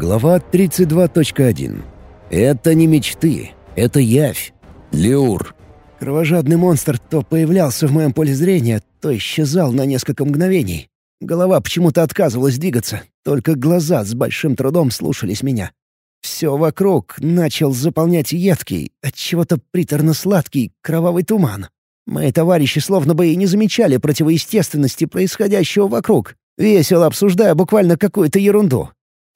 Глава 32.1. Это не мечты, это явь. Леур. Кровожадный монстр то появлялся в моем поле зрения, то исчезал на несколько мгновений. Голова почему-то отказывалась двигаться, только глаза с большим трудом слушались меня. Все вокруг начал заполнять едкий, отчего-то приторно-сладкий, кровавый туман. Мои товарищи словно бы и не замечали противоестественности происходящего вокруг, весело обсуждая буквально какую-то ерунду.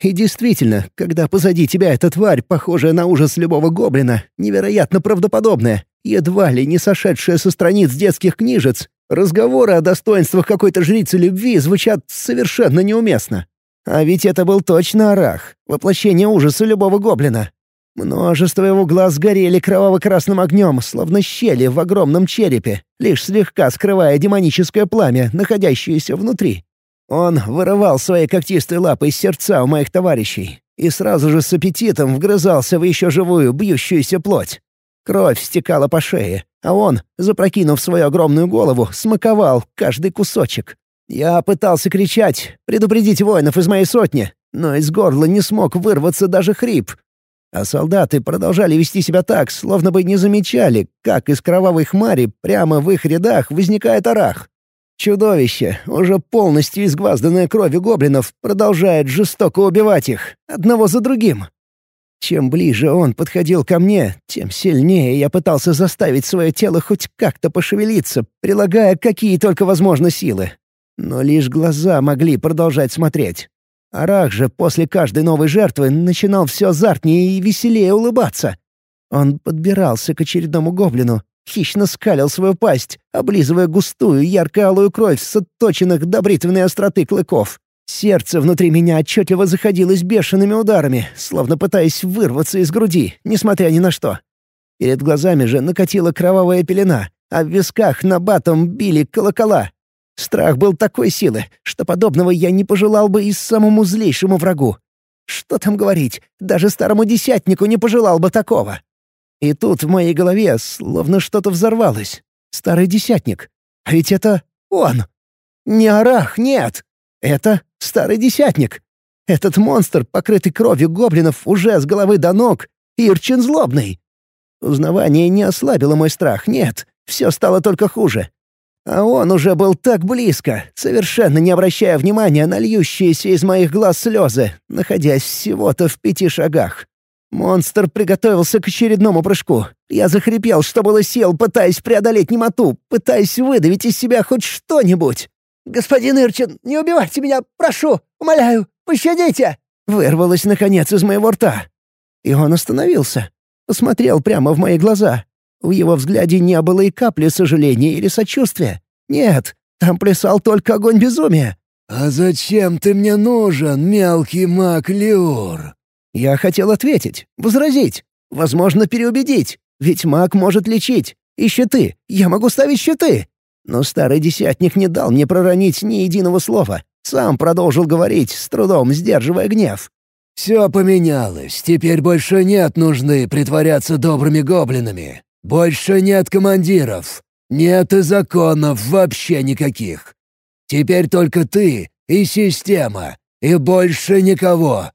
И действительно, когда позади тебя эта тварь, похожая на ужас любого гоблина, невероятно правдоподобная, едва ли не сошедшая со страниц детских книжец, разговоры о достоинствах какой-то жрицы любви звучат совершенно неуместно. А ведь это был точно Арах, воплощение ужаса любого гоблина. Множество его глаз горели кроваво-красным огнем, словно щели в огромном черепе, лишь слегка скрывая демоническое пламя, находящееся внутри. Он вырывал свои когтистые лапы из сердца у моих товарищей и сразу же с аппетитом вгрызался в еще живую, бьющуюся плоть. Кровь стекала по шее, а он, запрокинув свою огромную голову, смаковал каждый кусочек. Я пытался кричать, предупредить воинов из моей сотни, но из горла не смог вырваться даже хрип. А солдаты продолжали вести себя так, словно бы не замечали, как из кровавой хмари прямо в их рядах возникает арах. Чудовище, уже полностью изгвазданное кровью гоблинов, продолжает жестоко убивать их, одного за другим. Чем ближе он подходил ко мне, тем сильнее я пытался заставить свое тело хоть как-то пошевелиться, прилагая какие только возможно силы. Но лишь глаза могли продолжать смотреть. Арах же после каждой новой жертвы начинал все азартнее и веселее улыбаться. Он подбирался к очередному гоблину, хищно скалил свою пасть, облизывая густую ярко-алую кровь с отточенных до бритвенной остроты клыков. Сердце внутри меня отчетливо заходилось бешеными ударами, словно пытаясь вырваться из груди, несмотря ни на что. Перед глазами же накатила кровавая пелена, а в висках на батом били колокола. Страх был такой силы, что подобного я не пожелал бы и самому злейшему врагу. Что там говорить, даже старому десятнику не пожелал бы такого. И тут в моей голове словно что-то взорвалось. Старый десятник. А ведь это он. Не Арах, нет. Это старый десятник. Этот монстр, покрытый кровью гоблинов уже с головы до ног, Ирчин злобный. Узнавание не ослабило мой страх, нет. Все стало только хуже. А он уже был так близко, совершенно не обращая внимания на льющиеся из моих глаз слезы, находясь всего-то в пяти шагах. Монстр приготовился к очередному прыжку. Я захрипел, что было сил, пытаясь преодолеть немоту, пытаясь выдавить из себя хоть что-нибудь. «Господин Ирчин, не убивайте меня, прошу, умоляю, пощадите!» Вырвалось, наконец, из моего рта. И он остановился. Посмотрел прямо в мои глаза. В его взгляде не было и капли сожаления или сочувствия. Нет, там плясал только огонь безумия. «А зачем ты мне нужен, мелкий маг Леур?» Я хотел ответить, возразить, возможно, переубедить, ведь маг может лечить. И щиты, я могу ставить щиты. Но старый десятник не дал мне проронить ни единого слова. Сам продолжил говорить, с трудом сдерживая гнев. «Все поменялось. Теперь больше нет нужды притворяться добрыми гоблинами. Больше нет командиров. Нет и законов вообще никаких. Теперь только ты и система, и больше никого.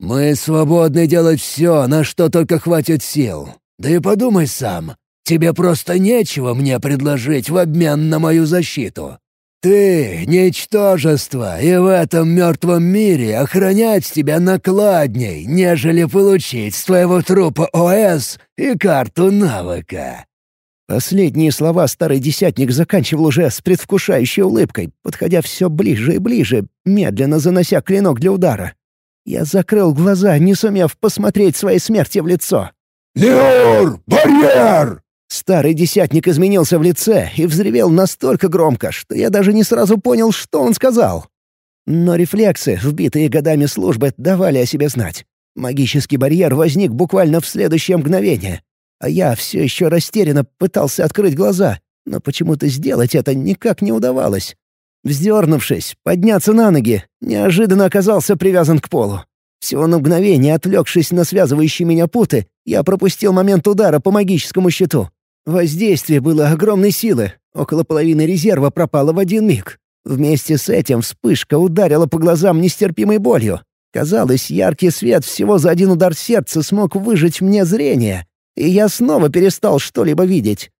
Мы свободны делать все, на что только хватит сил. Да и подумай сам, тебе просто нечего мне предложить в обмен на мою защиту. Ты — ничтожество, и в этом мертвом мире охранять тебя накладней, нежели получить с твоего трупа ОС и карту навыка». Последние слова старый десятник заканчивал уже с предвкушающей улыбкой, подходя все ближе и ближе, медленно занося клинок для удара. Я закрыл глаза, не сумев посмотреть своей смерти в лицо. «Леур! Барьер!» Старый десятник изменился в лице и взревел настолько громко, что я даже не сразу понял, что он сказал. Но рефлексы, вбитые годами службы, давали о себе знать. Магический барьер возник буквально в следующее мгновение. А я все еще растерянно пытался открыть глаза, но почему-то сделать это никак не удавалось. Вздернувшись, подняться на ноги, неожиданно оказался привязан к полу. Всего на мгновение, отвлекшись на связывающие меня путы, я пропустил момент удара по магическому щиту. Воздействие было огромной силы, около половины резерва пропало в один миг. Вместе с этим вспышка ударила по глазам нестерпимой болью. Казалось, яркий свет всего за один удар сердца смог выжать мне зрение, и я снова перестал что-либо видеть.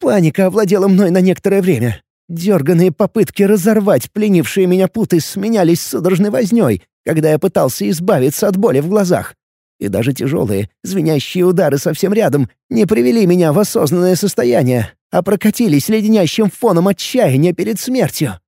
Паника овладела мной на некоторое время. Дерганные попытки разорвать пленившие меня путы сменялись судорожной вознёй, когда я пытался избавиться от боли в глазах. И даже тяжелые, звенящие удары совсем рядом не привели меня в осознанное состояние, а прокатились леденящим фоном отчаяния перед смертью.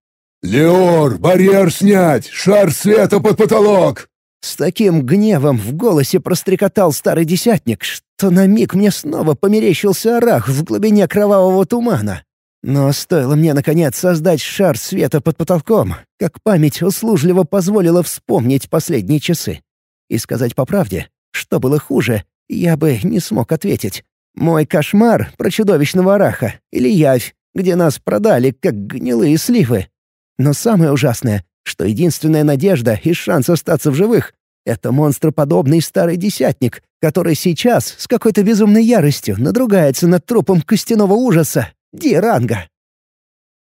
«Леор, барьер снять! Шар света под потолок!» С таким гневом в голосе прострекотал старый десятник, что на миг мне снова померещился орах в глубине кровавого тумана. Но стоило мне, наконец, создать шар света под потолком, как память услужливо позволила вспомнить последние часы. И сказать по правде, что было хуже, я бы не смог ответить. Мой кошмар про чудовищного араха или явь, где нас продали, как гнилые сливы. Но самое ужасное, что единственная надежда и шанс остаться в живых — это монстроподобный старый десятник, который сейчас с какой-то безумной яростью надругается над трупом костяного ужаса — Диранга.